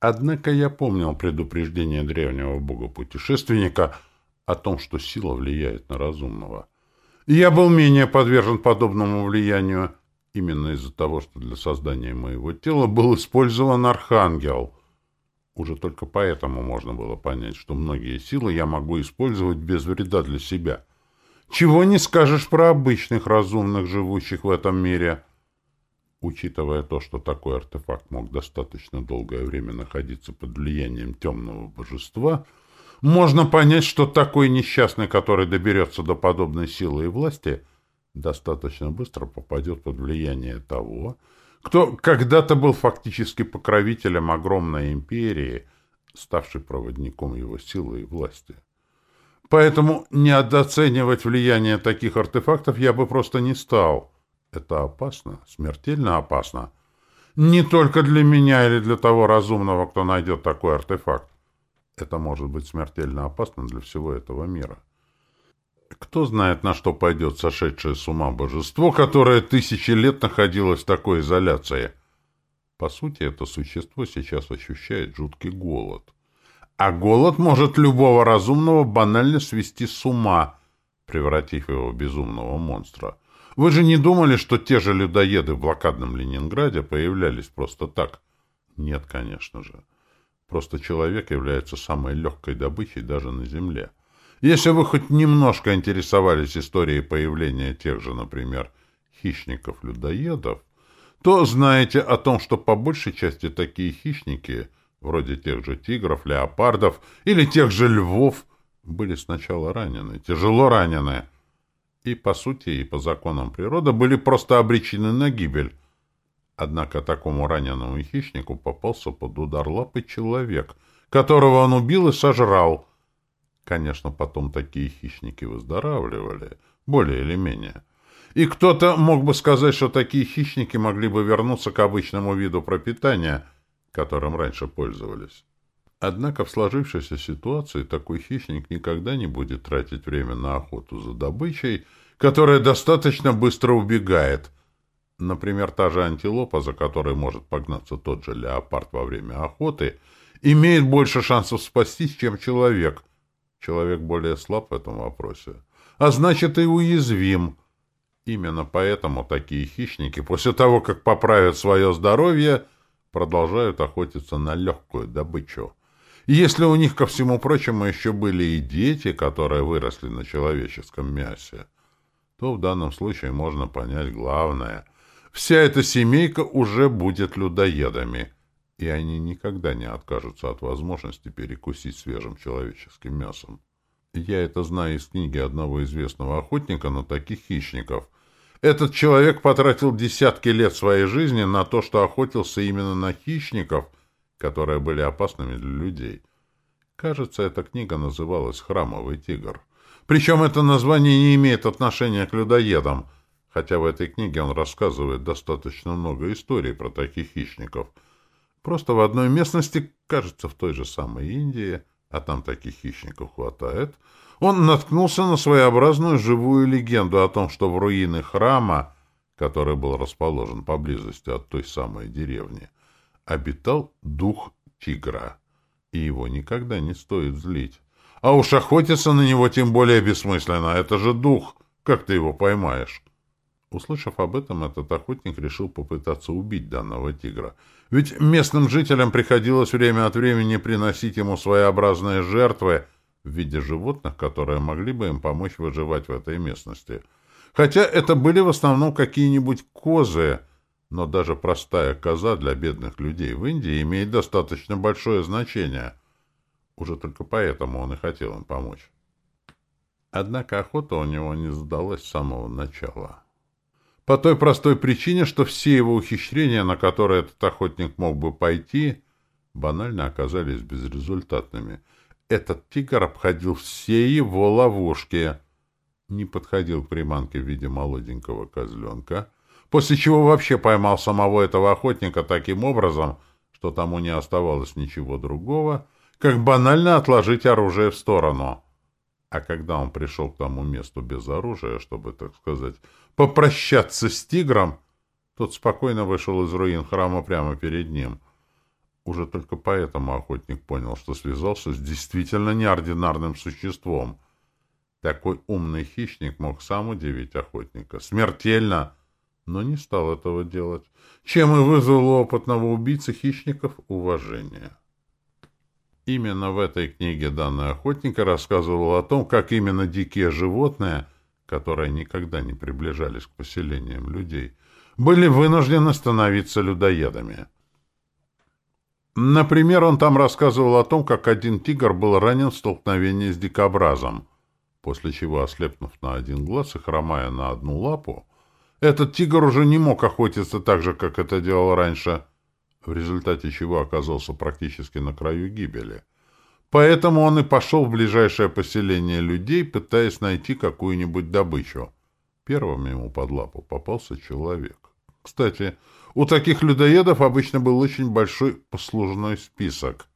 Однако я помнил предупреждение древнего бога-путешественника о том, что сила влияет на разумного. Я был менее подвержен подобному влиянию именно из-за того, что для создания моего тела был использован архангел. Уже только поэтому можно было понять, что многие силы я могу использовать без вреда для себя. Чего не скажешь про обычных разумных, живущих в этом мире. Учитывая то, что такой артефакт мог достаточно долгое время находиться под влиянием темного божества, можно понять, что такой несчастный, который доберется до подобной силы и власти, достаточно быстро попадет под влияние того, кто когда-то был фактически покровителем огромной империи, ставшей проводником его силы и власти. Поэтому недооценивать влияние таких артефактов я бы просто не стал. Это опасно, смертельно опасно. Не только для меня или для того разумного, кто найдет такой артефакт. Это может быть смертельно опасно для всего этого мира. Кто знает, на что пойдет сошедшее с ума божество, которое тысячи лет находилось в такой изоляции. По сути, это существо сейчас ощущает жуткий голод. А голод может любого разумного банально свести с ума, превратив его в безумного монстра. Вы же не думали, что те же людоеды в блокадном Ленинграде появлялись просто так? Нет, конечно же. Просто человек является самой легкой добычей даже на Земле. Если вы хоть немножко интересовались историей появления тех же, например, хищников-людоедов, то знаете о том, что по большей части такие хищники, вроде тех же тигров, леопардов или тех же львов, были сначала ранены, тяжело ранены, и, по сути, и по законам природы, были просто обречены на гибель. Однако такому раненому хищнику попался под удар лапы человек, которого он убил и сожрал. Конечно, потом такие хищники выздоравливали, более или менее. И кто-то мог бы сказать, что такие хищники могли бы вернуться к обычному виду пропитания, которым раньше пользовались. Однако в сложившейся ситуации такой хищник никогда не будет тратить время на охоту за добычей, которая достаточно быстро убегает. Например, та же антилопа, за которой может погнаться тот же леопард во время охоты, имеет больше шансов спастись, чем человек. Человек более слаб в этом вопросе, а значит и уязвим. Именно поэтому такие хищники, после того, как поправят свое здоровье, продолжают охотиться на легкую добычу. Если у них, ко всему прочему, еще были и дети, которые выросли на человеческом мясе, то в данном случае можно понять главное. Вся эта семейка уже будет людоедами, и они никогда не откажутся от возможности перекусить свежим человеческим мясом. Я это знаю из книги одного известного охотника на таких хищников. Этот человек потратил десятки лет своей жизни на то, что охотился именно на хищников — которые были опасными для людей. Кажется, эта книга называлась «Храмовый тигр». Причем это название не имеет отношения к людоедам, хотя в этой книге он рассказывает достаточно много историй про таких хищников. Просто в одной местности, кажется, в той же самой Индии, а там таких хищников хватает, он наткнулся на своеобразную живую легенду о том, что в руины храма, который был расположен поблизости от той самой деревни, обитал дух тигра, и его никогда не стоит злить. А уж охотиться на него тем более бессмысленно. Это же дух. Как ты его поймаешь? Услышав об этом, этот охотник решил попытаться убить данного тигра. Ведь местным жителям приходилось время от времени приносить ему своеобразные жертвы в виде животных, которые могли бы им помочь выживать в этой местности. Хотя это были в основном какие-нибудь козы, но даже простая коза для бедных людей в Индии имеет достаточно большое значение. Уже только поэтому он и хотел им помочь. Однако охота у него не задалась с самого начала. По той простой причине, что все его ухищрения, на которые этот охотник мог бы пойти, банально оказались безрезультатными. Этот тигр обходил все его ловушки. Не подходил к приманке в виде молоденького козленка — после чего вообще поймал самого этого охотника таким образом, что тому не оставалось ничего другого, как банально отложить оружие в сторону. А когда он пришел к тому месту без оружия, чтобы, так сказать, попрощаться с тигром, тот спокойно вышел из руин храма прямо перед ним. Уже только поэтому охотник понял, что связался с действительно неординарным существом. Такой умный хищник мог сам удивить охотника. Смертельно! Но не стал этого делать, чем и вызвал у опытного убийцы хищников уважение. Именно в этой книге данный охотник рассказывал о том, как именно дикие животные, которые никогда не приближались к поселениям людей, были вынуждены становиться людоедами. Например, он там рассказывал о том, как один тигр был ранен в столкновении с дикобразом, после чего, ослепнув на один глаз и хромая на одну лапу, этот тигр уже не мог охотиться так же, как это делал раньше, в результате чего оказался практически на краю гибели. Поэтому он и пошел в ближайшее поселение людей, пытаясь найти какую-нибудь добычу. Первым ему под лапу попался человек. Кстати, у таких людоедов обычно был очень большой послужной список.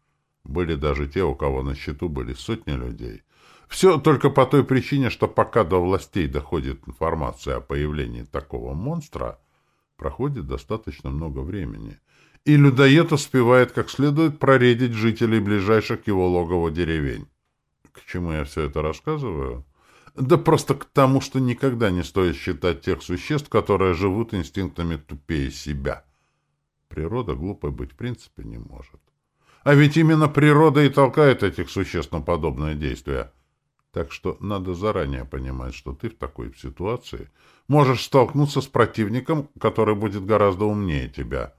Были даже те, у кого на счету были сотни людей. Все только по той причине, что пока до властей доходит информация о появлении такого монстра, проходит достаточно много времени. И людоед успевает как следует проредить жителей ближайших к его логову деревень. К чему я все это рассказываю? Да просто к тому, что никогда не стоит считать тех существ, которые живут инстинктами тупее себя. Природа глупой быть в принципе не может. А ведь именно природа и толкает этих существ на подобное действие. Так что надо заранее понимать, что ты в такой ситуации можешь столкнуться с противником, который будет гораздо умнее тебя.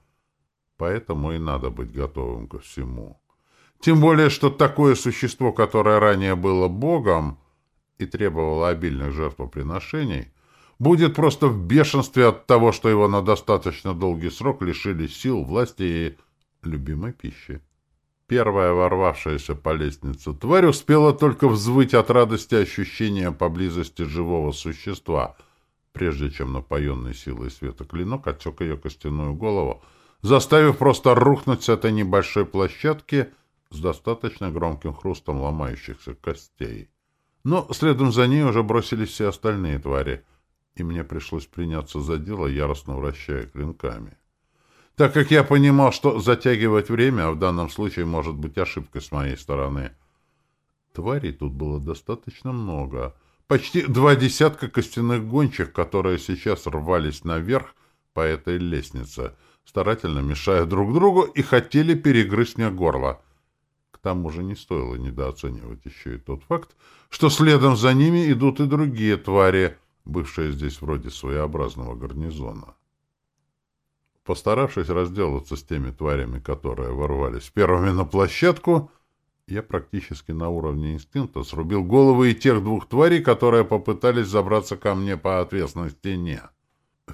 Поэтому и надо быть готовым ко всему. Тем более, что такое существо, которое ранее было богом, и требовало обильных жертвоприношений, будет просто в бешенстве от того, что его на достаточно долгий срок лишили сил, власти и любимой пищи. Первая ворвавшаяся по лестнице тварь успела только взвыть от радости ощущения поблизости живого существа, прежде чем напоенный силой света клинок отсек ее костяную голову, заставив просто рухнуть с этой небольшой площадки с достаточно громким хрустом ломающихся костей. Но следом за ней уже бросились все остальные твари, и мне пришлось приняться за дело, яростно вращая клинками. Так как я понимал, что затягивать время в данном случае может быть ошибкой с моей стороны. Тварей тут было достаточно много. Почти два десятка костяных гончих, которые сейчас рвались наверх по этой лестнице, старательно мешая друг другу и хотели перегрызть мне горло. К тому же не стоило недооценивать еще и тот факт, что следом за ними идут и другие твари, бывшие здесь вроде своеобразного гарнизона. Постаравшись разделаться с теми тварями, которые ворвались первыми на площадку, я практически на уровне инстинкта срубил головы и тех двух тварей, которые попытались забраться ко мне по отвесной стене.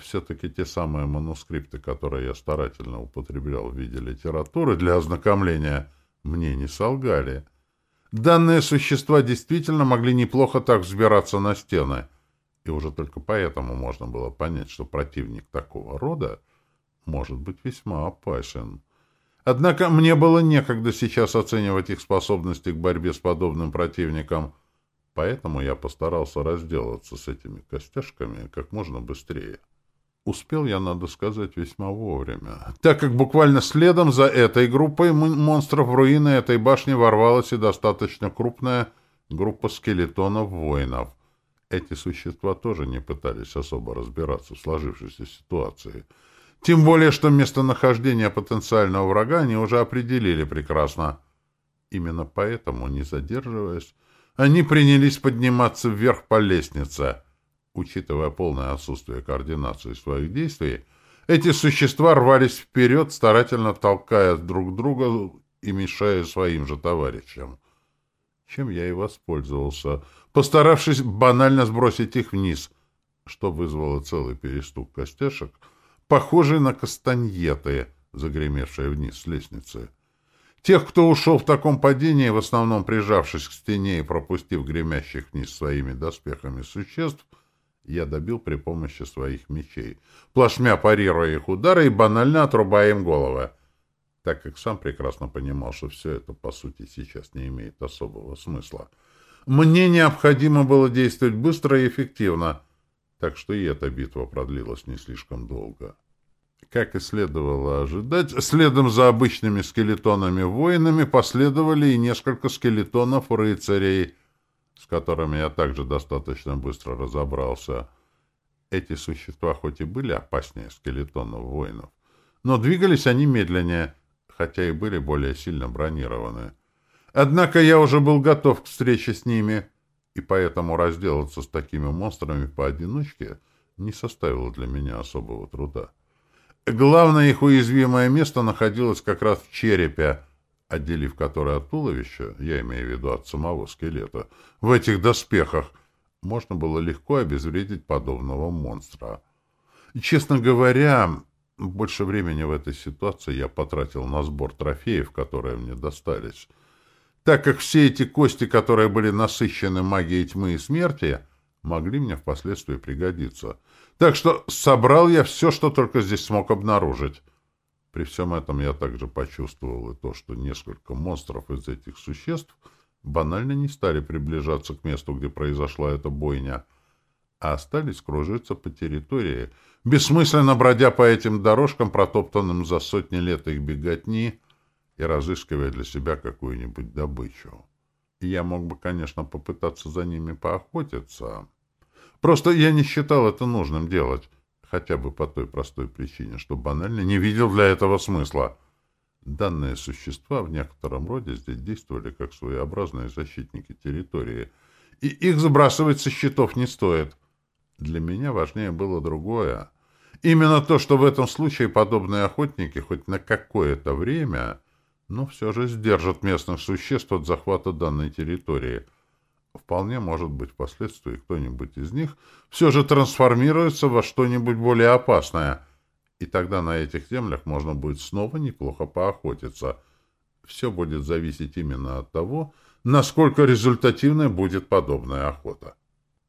Все-таки те самые манускрипты, которые я старательно употреблял в виде литературы для ознакомления — мне не солгали. Данные существа действительно могли неплохо так взбираться на стены, и уже только поэтому можно было понять, что противник такого рода может быть весьма опасен. Однако мне было некогда сейчас оценивать их способности к борьбе с подобным противником, поэтому я постарался разделаться с этими костяшками как можно быстрее. Успел я, надо сказать, весьма вовремя, так как буквально следом за этой группой монстров в руины этой башни ворвалась и достаточно крупная группа скелетонов-воинов. Эти существа тоже не пытались особо разбираться в сложившейся ситуации. Тем более, что местонахождение потенциального врага они уже определили прекрасно. Именно поэтому, не задерживаясь, они принялись подниматься вверх по лестнице — Учитывая полное отсутствие координации своих действий, эти существа рвались вперед, старательно толкая друг друга и мешая своим же товарищам. Чем я и воспользовался, постаравшись банально сбросить их вниз, что вызвало целый перестук костяшек, похожий на кастаньеты, загремевшие вниз с лестницы. Тех, кто ушел в таком падении, в основном прижавшись к стене и пропустив гремящих вниз своими доспехами существ, — я добил при помощи своих мечей, плашмя парируя их удары и банально отрубая им головы, так как сам прекрасно понимал, что все это, по сути, сейчас не имеет особого смысла. Мне необходимо было действовать быстро и эффективно, так что и эта битва продлилась не слишком долго. Как и следовало ожидать, следом за обычными скелетонами-воинами последовали и несколько скелетонов-рыцарей, с которыми я также достаточно быстро разобрался. Эти существа хоть и были опаснее скелетонов-воинов, но двигались они медленнее, хотя и были более сильно бронированы. Однако я уже был готов к встрече с ними, и поэтому разделаться с такими монстрами поодиночке не составило для меня особого труда. Главное их уязвимое место находилось как раз в черепе, отделив который от туловища, я имею в виду от самого скелета, в этих доспехах. Можно было легко обезвредить подобного монстра. Честно говоря, больше времени в этой ситуации я потратил на сбор трофеев, которые мне достались, так как все эти кости, которые были насыщены магией тьмы и смерти, могли мне впоследствии пригодиться — так что собрал я все, что только здесь смог обнаружить. При всем этом я также почувствовал и то, что несколько монстров из этих существ банально не стали приближаться к месту, где произошла эта бойня, а остались кружиться по территории, бессмысленно бродя по этим дорожкам, протоптанным за сотни лет их беготни, и разыскивая для себя какую-нибудь добычу. Я мог бы, конечно, попытаться за ними поохотиться, Просто я не считал это нужным делать, хотя бы по той простой причине, что банально не видел для этого смысла. Данные существа в некотором роде здесь действовали как своеобразные защитники территории, и их забрасывать со счетов не стоит. Для меня важнее было другое. Именно то, что в этом случае подобные охотники хоть на какое-то время, но все же сдержат местных существ от захвата данной территории — Вполне может быть, впоследствии кто-нибудь из них все же трансформируется во что-нибудь более опасное, и тогда на этих землях можно будет снова неплохо поохотиться. Все будет зависеть именно от того, насколько результативной будет подобная охота.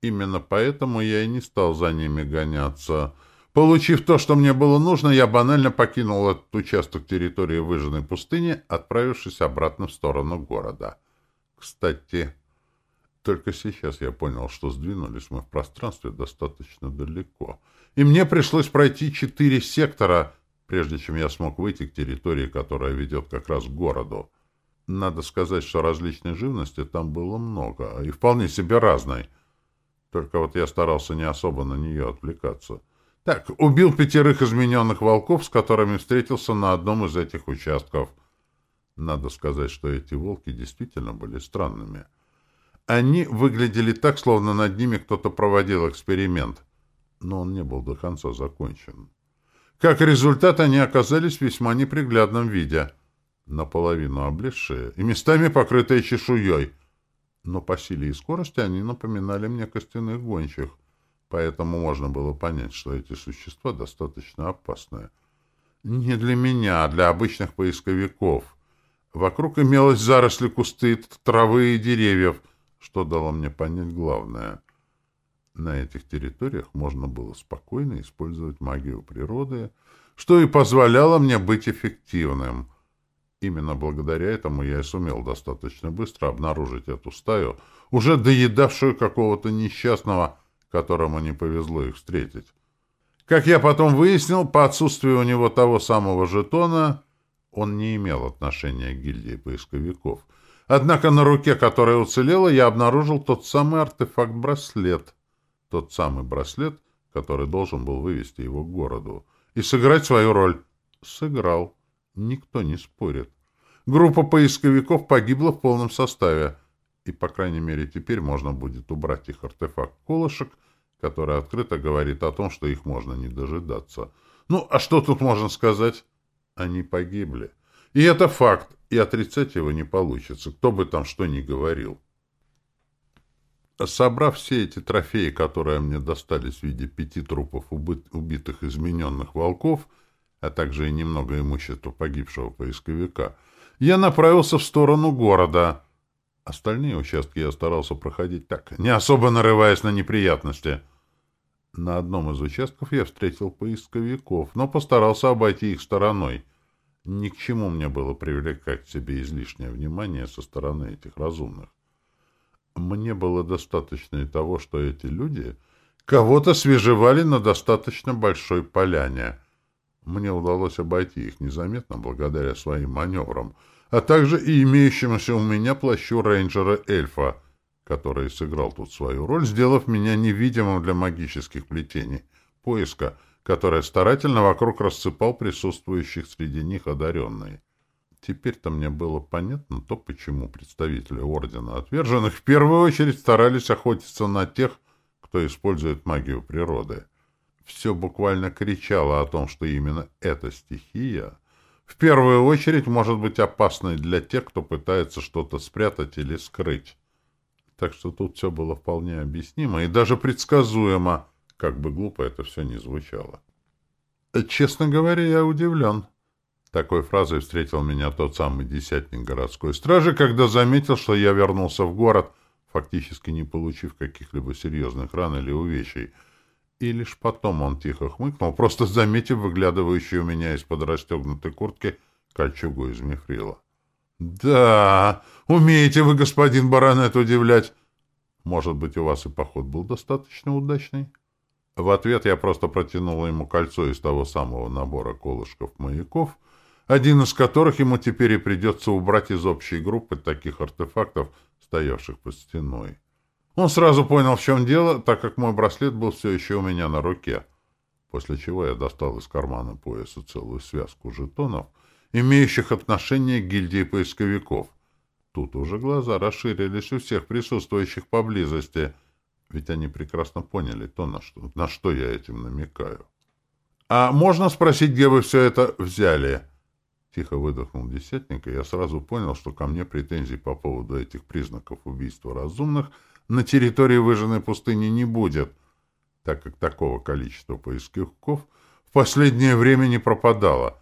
Именно поэтому я и не стал за ними гоняться. Получив то, что мне было нужно, я банально покинул этот участок территории выжженной пустыни, отправившись обратно в сторону города. Кстати... Только сейчас я понял, что сдвинулись мы в пространстве достаточно далеко. И мне пришлось пройти четыре сектора, прежде чем я смог выйти к территории, которая ведет как раз к городу. Надо сказать, что различной живности там было много, и вполне себе разной. Только вот я старался не особо на нее отвлекаться. Так, убил пятерых измененных волков, с которыми встретился на одном из этих участков. Надо сказать, что эти волки действительно были странными — они выглядели так, словно над ними кто-то проводил эксперимент, но он не был до конца закончен. Как результат, они оказались в весьма неприглядном виде, наполовину облезшие и местами покрытые чешуей, но по силе и скорости они напоминали мне костяных гончих, поэтому можно было понять, что эти существа достаточно опасные. Не для меня, а для обычных поисковиков. Вокруг имелось заросли кусты, травы и деревьев — что дало мне понять главное. На этих территориях можно было спокойно использовать магию природы, что и позволяло мне быть эффективным. Именно благодаря этому я и сумел достаточно быстро обнаружить эту стаю, уже доедавшую какого-то несчастного, которому не повезло их встретить. Как я потом выяснил, по отсутствию у него того самого жетона, он не имел отношения к гильдии поисковиков — Однако на руке, которая уцелела, я обнаружил тот самый артефакт-браслет. Тот самый браслет, который должен был вывести его к городу. И сыграть свою роль. Сыграл. Никто не спорит. Группа поисковиков погибла в полном составе. И, по крайней мере, теперь можно будет убрать их артефакт-колышек, который открыто говорит о том, что их можно не дожидаться. Ну, а что тут можно сказать? Они погибли. И это факт и отрицать его не получится, кто бы там что ни говорил. Собрав все эти трофеи, которые мне достались в виде пяти трупов убитых измененных волков, а также и немного имущества погибшего поисковика, я направился в сторону города. Остальные участки я старался проходить так, не особо нарываясь на неприятности. На одном из участков я встретил поисковиков, но постарался обойти их стороной — ни к чему мне было привлекать к себе излишнее внимание со стороны этих разумных. Мне было достаточно и того, что эти люди кого-то свежевали на достаточно большой поляне. Мне удалось обойти их незаметно благодаря своим маневрам, а также и имеющемуся у меня плащу рейнджера-эльфа, который сыграл тут свою роль, сделав меня невидимым для магических плетений, поиска, которое старательно вокруг рассыпал присутствующих среди них одаренные. Теперь-то мне было понятно то, почему представители Ордена Отверженных в первую очередь старались охотиться на тех, кто использует магию природы. Все буквально кричало о том, что именно эта стихия в первую очередь может быть опасной для тех, кто пытается что-то спрятать или скрыть. Так что тут все было вполне объяснимо и даже предсказуемо, как бы глупо это все ни звучало. Честно говоря, я удивлен. Такой фразой встретил меня тот самый десятник городской стражи, когда заметил, что я вернулся в город, фактически не получив каких-либо серьезных ран или увечий. И лишь потом он тихо хмыкнул, просто заметив выглядывающую у меня из-под расстегнутой куртки кольчугу из мифрила. «Да, умеете вы, господин баронет, удивлять. Может быть, у вас и поход был достаточно удачный?» В ответ я просто протянул ему кольцо из того самого набора колышков-маяков, один из которых ему теперь и придется убрать из общей группы таких артефактов, стоявших под стеной. Он сразу понял, в чем дело, так как мой браслет был все еще у меня на руке, после чего я достал из кармана пояса целую связку жетонов, имеющих отношение к гильдии поисковиков. Тут уже глаза расширились у всех присутствующих поблизости, ведь они прекрасно поняли то, на что, на что я этим намекаю. «А можно спросить, где вы все это взяли?» Тихо выдохнул десятник, и я сразу понял, что ко мне претензий по поводу этих признаков убийства разумных на территории выжженной пустыни не будет, так как такого количества поисковиков в последнее время не пропадало.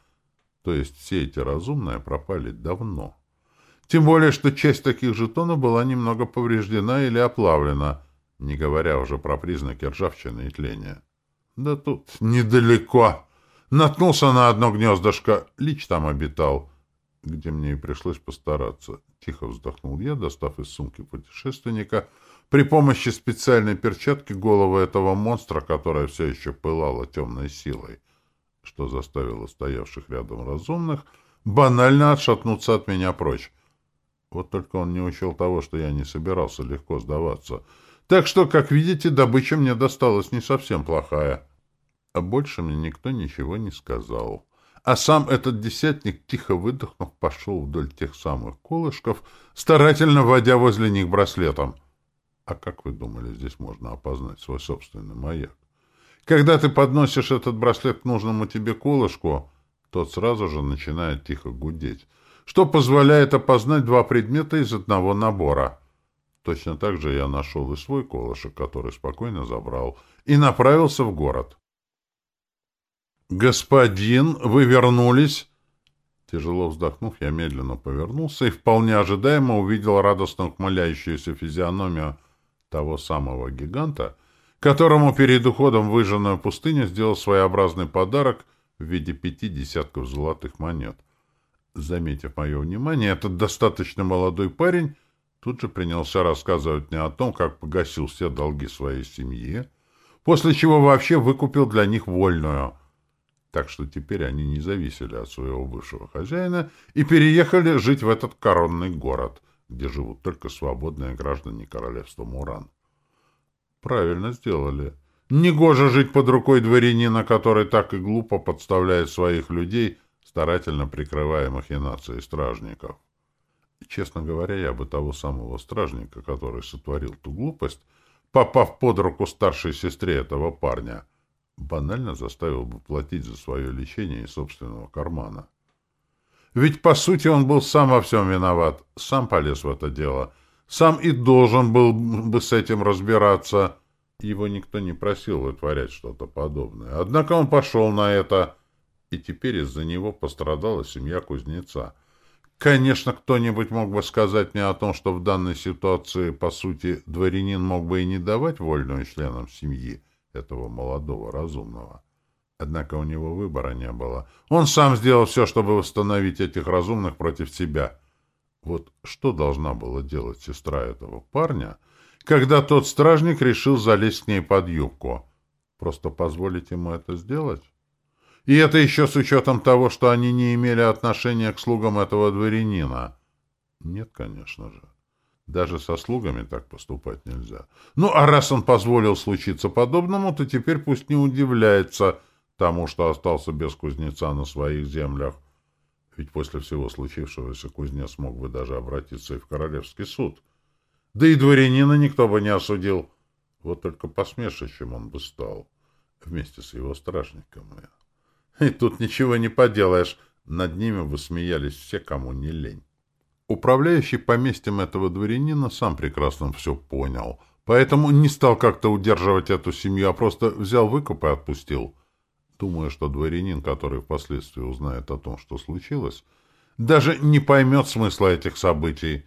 То есть все эти разумные пропали давно. Тем более, что часть таких жетонов была немного повреждена или оплавлена, не говоря уже про признаки ржавчины и тления. Да тут недалеко. Наткнулся на одно гнездышко. Лич там обитал, где мне и пришлось постараться. Тихо вздохнул я, достав из сумки путешественника при помощи специальной перчатки голову этого монстра, которая все еще пылала темной силой, что заставило стоявших рядом разумных банально отшатнуться от меня прочь. Вот только он не учел того, что я не собирался легко сдаваться. Так что, как видите, добыча мне досталась не совсем плохая. А больше мне никто ничего не сказал. А сам этот десятник, тихо выдохнув, пошел вдоль тех самых колышков, старательно водя возле них браслетом. А как вы думали, здесь можно опознать свой собственный маяк? Когда ты подносишь этот браслет к нужному тебе колышку, тот сразу же начинает тихо гудеть, что позволяет опознать два предмета из одного набора. Точно так же я нашел и свой колышек, который спокойно забрал, и направился в город. «Господин, вы вернулись?» Тяжело вздохнув, я медленно повернулся и вполне ожидаемо увидел радостно ухмыляющуюся физиономию того самого гиганта, которому перед уходом в выжженную пустыню сделал своеобразный подарок в виде пяти десятков золотых монет. Заметив мое внимание, этот достаточно молодой парень тут же принялся рассказывать мне о том, как погасил все долги своей семьи, после чего вообще выкупил для них вольную — так что теперь они не зависели от своего бывшего хозяина и переехали жить в этот коронный город, где живут только свободные граждане королевства Муран. Правильно сделали. Негоже жить под рукой дворянина, который так и глупо подставляет своих людей, старательно прикрывая махинации стражников. Честно говоря, я бы того самого стражника, который сотворил ту глупость, попав под руку старшей сестре этого парня — банально заставил бы платить за свое лечение из собственного кармана. Ведь, по сути, он был сам во всем виноват, сам полез в это дело, сам и должен был бы с этим разбираться. Его никто не просил вытворять что-то подобное. Однако он пошел на это, и теперь из-за него пострадала семья кузнеца. Конечно, кто-нибудь мог бы сказать мне о том, что в данной ситуации, по сути, дворянин мог бы и не давать вольную членам семьи, этого молодого разумного. Однако у него выбора не было. Он сам сделал все, чтобы восстановить этих разумных против себя. Вот что должна была делать сестра этого парня, когда тот стражник решил залезть к ней под юбку? Просто позволить ему это сделать? И это еще с учетом того, что они не имели отношения к слугам этого дворянина. Нет, конечно же. Даже со слугами так поступать нельзя. Ну, а раз он позволил случиться подобному, то теперь пусть не удивляется тому, что остался без кузнеца на своих землях. Ведь после всего случившегося кузнец мог бы даже обратиться и в королевский суд. Да и дворянина никто бы не осудил. Вот только посмешищем он бы стал вместе с его стражниками. И тут ничего не поделаешь. Над ними бы смеялись все, кому не лень. Управляющий поместьем этого дворянина сам прекрасно все понял, поэтому не стал как-то удерживать эту семью, а просто взял выкуп и отпустил. Думая, что дворянин, который впоследствии узнает о том, что случилось, даже не поймет смысла этих событий.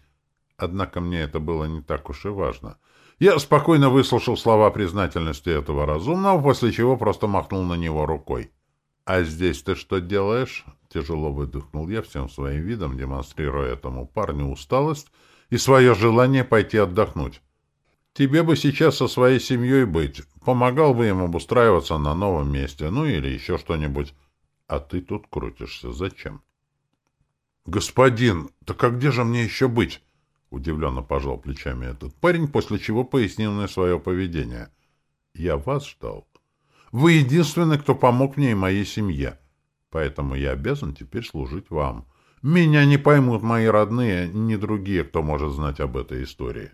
Однако мне это было не так уж и важно. Я спокойно выслушал слова признательности этого разумного, после чего просто махнул на него рукой. «А здесь ты что делаешь?» Тяжело выдохнул я всем своим видом, демонстрируя этому парню усталость и свое желание пойти отдохнуть. «Тебе бы сейчас со своей семьей быть. Помогал бы им обустраиваться на новом месте, ну или еще что-нибудь. А ты тут крутишься. Зачем?» «Господин, так а где же мне еще быть?» Удивленно пожал плечами этот парень, после чего пояснил мне свое поведение. «Я вас ждал. Вы единственный, кто помог мне и моей семье, поэтому я обязан теперь служить вам. Меня не поймут мои родные, ни другие, кто может знать об этой истории».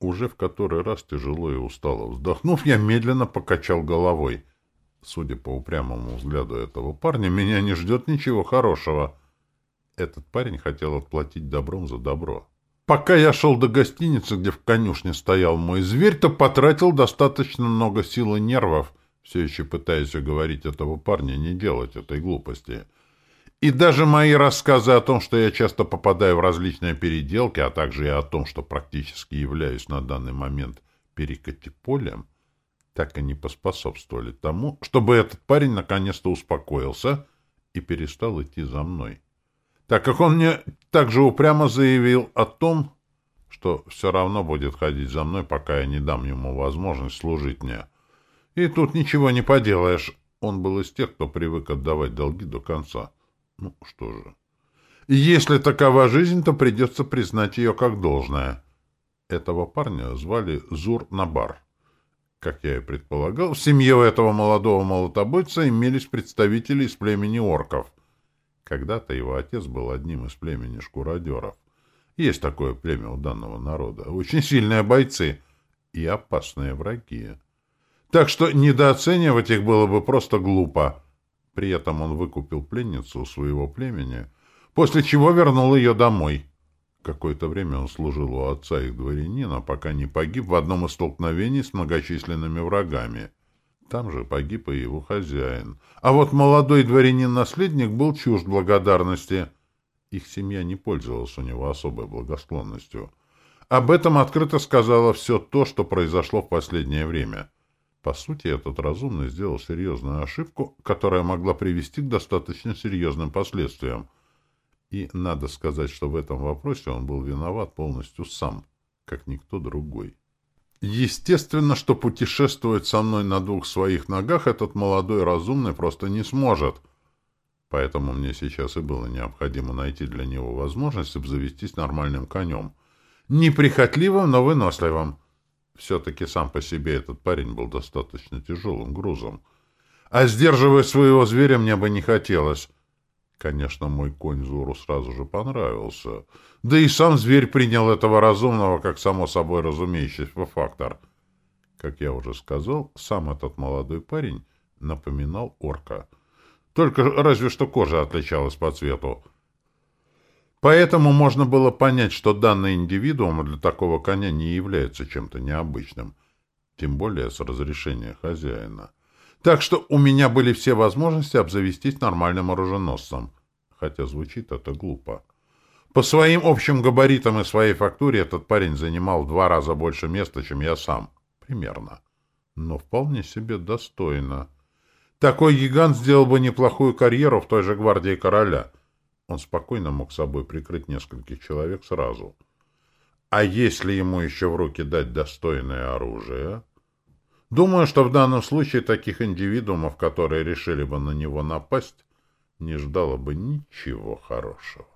Уже в который раз тяжело и устало вздохнув, я медленно покачал головой. Судя по упрямому взгляду этого парня, меня не ждет ничего хорошего — этот парень хотел отплатить добром за добро. Пока я шел до гостиницы, где в конюшне стоял мой зверь, то потратил достаточно много сил и нервов, все еще пытаясь уговорить этого парня не делать этой глупости. И даже мои рассказы о том, что я часто попадаю в различные переделки, а также и о том, что практически являюсь на данный момент перекати-полем, так и не поспособствовали тому, чтобы этот парень наконец-то успокоился и перестал идти за мной так как он мне также упрямо заявил о том, что все равно будет ходить за мной, пока я не дам ему возможность служить мне. И тут ничего не поделаешь. Он был из тех, кто привык отдавать долги до конца. Ну, что же. Если такова жизнь, то придется признать ее как должное. Этого парня звали Зур Набар. Как я и предполагал, в семье у этого молодого молотобойца имелись представители из племени орков — когда-то его отец был одним из племени шкуродеров. Есть такое племя у данного народа. Очень сильные бойцы и опасные враги. Так что недооценивать их было бы просто глупо. При этом он выкупил пленницу у своего племени, после чего вернул ее домой. Какое-то время он служил у отца их дворянина, пока не погиб в одном из столкновений с многочисленными врагами. Там же погиб и его хозяин. А вот молодой дворянин-наследник был чужд благодарности. Их семья не пользовалась у него особой благосклонностью. Об этом открыто сказала все то, что произошло в последнее время. По сути, этот разумный сделал серьезную ошибку, которая могла привести к достаточно серьезным последствиям. И надо сказать, что в этом вопросе он был виноват полностью сам, как никто другой. Естественно, что путешествовать со мной на двух своих ногах этот молодой разумный просто не сможет. Поэтому мне сейчас и было необходимо найти для него возможность обзавестись нормальным конем. Неприхотливым, но выносливым. Все-таки сам по себе этот парень был достаточно тяжелым грузом. А сдерживать своего зверя мне бы не хотелось. Конечно, мой конь Зуру сразу же понравился. Да и сам зверь принял этого разумного, как само собой разумеющийся фактор. Как я уже сказал, сам этот молодой парень напоминал орка. Только разве что кожа отличалась по цвету. Поэтому можно было понять, что данный индивидуум для такого коня не является чем-то необычным, тем более с разрешения хозяина. Так что у меня были все возможности обзавестись нормальным оруженосцем. Хотя звучит это глупо. По своим общим габаритам и своей фактуре этот парень занимал в два раза больше места, чем я сам. Примерно. Но вполне себе достойно. Такой гигант сделал бы неплохую карьеру в той же гвардии короля. Он спокойно мог собой прикрыть нескольких человек сразу. А если ему еще в руки дать достойное оружие... Думаю, что в данном случае таких индивидуумов, которые решили бы на него напасть, не ждало бы ничего хорошего.